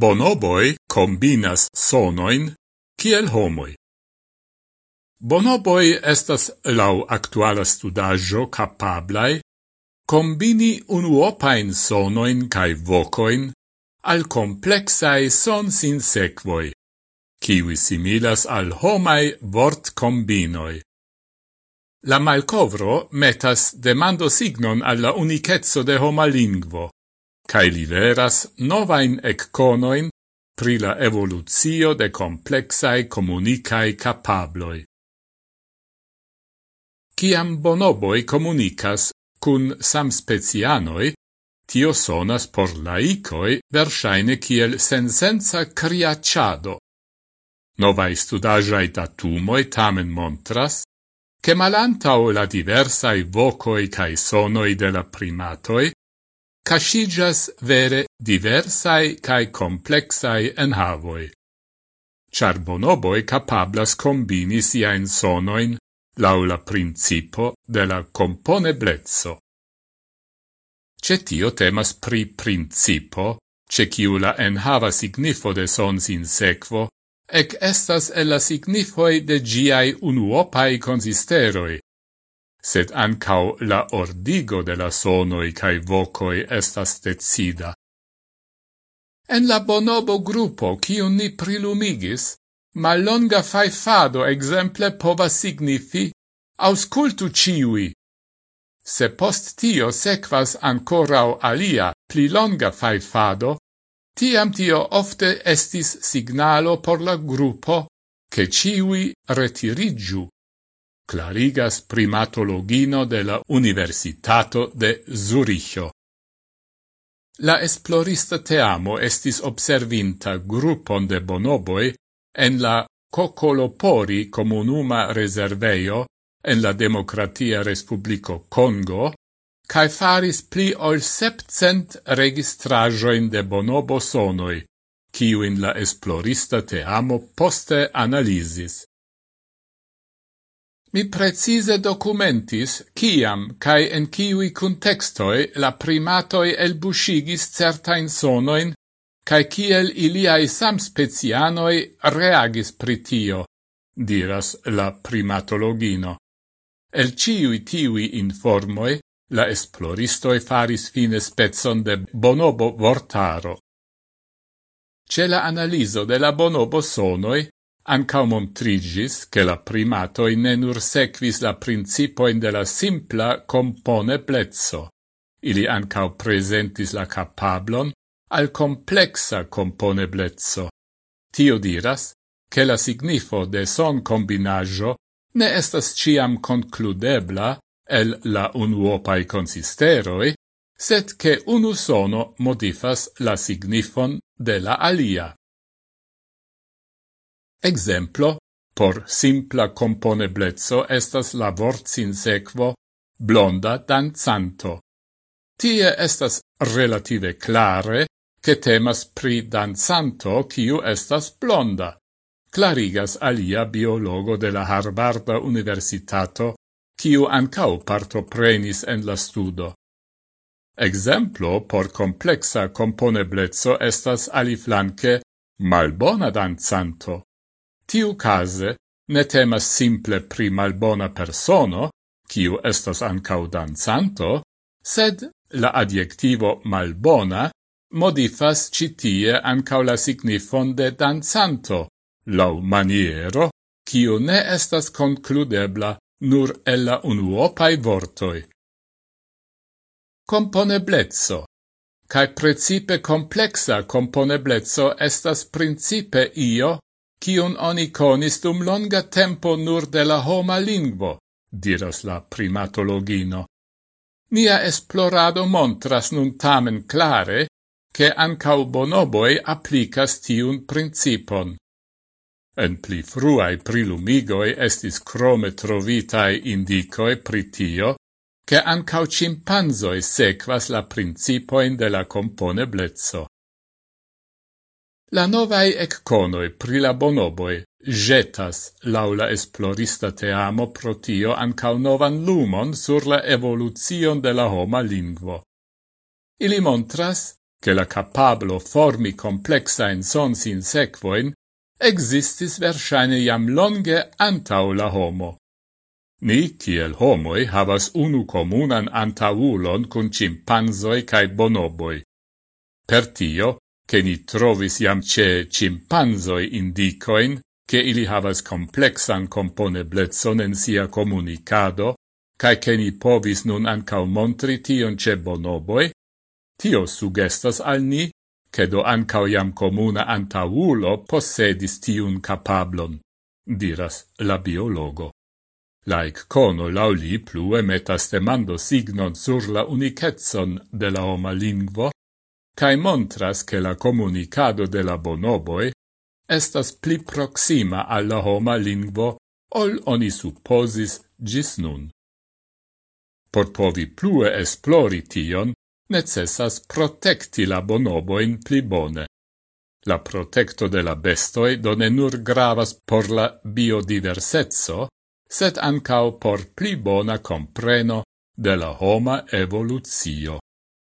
Bonoboi combinas sonoin kiel homoi. Bonoboi estas lau actuala studaggio capablai combini unuopain sonoin cae vocoin al complexae son sinsequoi, kiwi similas al homai vort combinoi. La malcovro metas demando signon alla unicezzo de homa lingvo, cae liveras novain ecconoin pri la evoluzio de complexae comunicae capabloi. Ciam bonoboi comunicas cun samspecianoi, tio sonas por laicoi versaine kiel sensenza criacciado. Novae studagiae datumoi tamen montras, che malantao la diversae vocoi cae sonoi de la primatoi, cascigas vere diversai cae complexai enhavoi. Char bonoboi capablas combini siain sonoin laula principo de la componeblezzo. Cetio temas pri principo, ce ciula enhava signifo de sons in sequo, ec estas ella signifoi de giai unuopai consisteroi, sed ancau la ordigo de la sonoi cae vocoi estas decida. En la bonobo gruppo, cium ni prilumigis, ma longa faifado exemple pova signifi auscultu ciui. Se post tio sequas ancorau alia pli longa faifado, tiam tio ofte estis signalo por la gruppo che ciui retirigiu clarigas primatologino de la Universitato de Zuricho. La esplorista teamo estis observinta gruppon de bonoboi en la Cocolopori comunuma reserveio en la Democratia Respublico Congo, cae faris pli ol septcent registrajoin de bonobo sonoi, ciuin la esplorista teamo poste analisis. Mi precise documentis kiam cae en ciui contextoi la primatoi elbusigis certain sonoin cae ciel iliai samspecianoi reagis pritio, diras la primatologino. El ciui tiui informoi, la esploristoi faris fine spezzon de bonobo vortaro. Ce la analiso de la bonobo sonoi, Ancao montrigis che la primatoi ne nur sequis la principoin de la simpla compone plezzo. Ili ancao presentis la capablon al complexa compone plezzo. Tio diras che la signifo de son combinaggio ne estas ciam concludebla el la unuopai consisteroi, sed che unu sono modifas la signifon de la alia. Exemplo por simpla componeblezzo estas la vortsin sequo blonda danzanto. Tie estas relative clare che temas pri danzanto kiu estas blonda. Clarigas alia biologo de la Harvarda Universitato, kiu ancau partoprenis en la studo. Exemplo por complexa componeblezzo estas aliflanque malbona danzanto. Tiu case ne temas simple pri malbona persono, kiu estas ancau danzanto, sed la adjectivo malbona modifas citie ancau la signifon de danzanto, lau maniero, kiu ne estas concludebla nur ella unuopai vortoi. Componeblezzo cae precipe complexa componeblezzo estas principe io kion oni conis dum longa tempo nur de la homa lingvo, diras la primatologino. Nia esplorado montras nun tamen clare, che ancau bonoboi applicas tiun principon. En pli fruai prilumigoi estis crome trovitai indicoi pritio, che ancau cimpanzoi sequas la principoin de la componeblezzo. La novai ecconoi pri la bonoboi jetas laula esplorista teamo protio ancau novan lumon sur la evoluzion de la homa lingvo. Ili montras che la capablo formi complexaen sons in sequoin existis versaine jam longe antau la homo. Ni, kiel homoi, havas unu comunan antaulon cun cimpanzoi cae bonoboi. Per tio, che ni trovis iam ce cimpanzoi indicoin che ili havas complexan componeblezzon en sia comunicado, cae che ni povis nun ancau montri tion ce bonoboi, tio sugestas al ni, che do ancau iam comuna antaulo possedis tiun capablon, diras la biologo. Laic cono lauli plue metas demando signon sur la unicetson de la oma lingvo, cae montras che la comunicado de la bonoboe estas pli proxima alla homa lingvo ol oni supposis gis nun. Por povi plue esplori tion, necessas protecti la bonoboin pli bone. La protecto de la bestoi done nur gravas por la biodiversetso, set ancao por pli bona compreno de la homa evoluzio.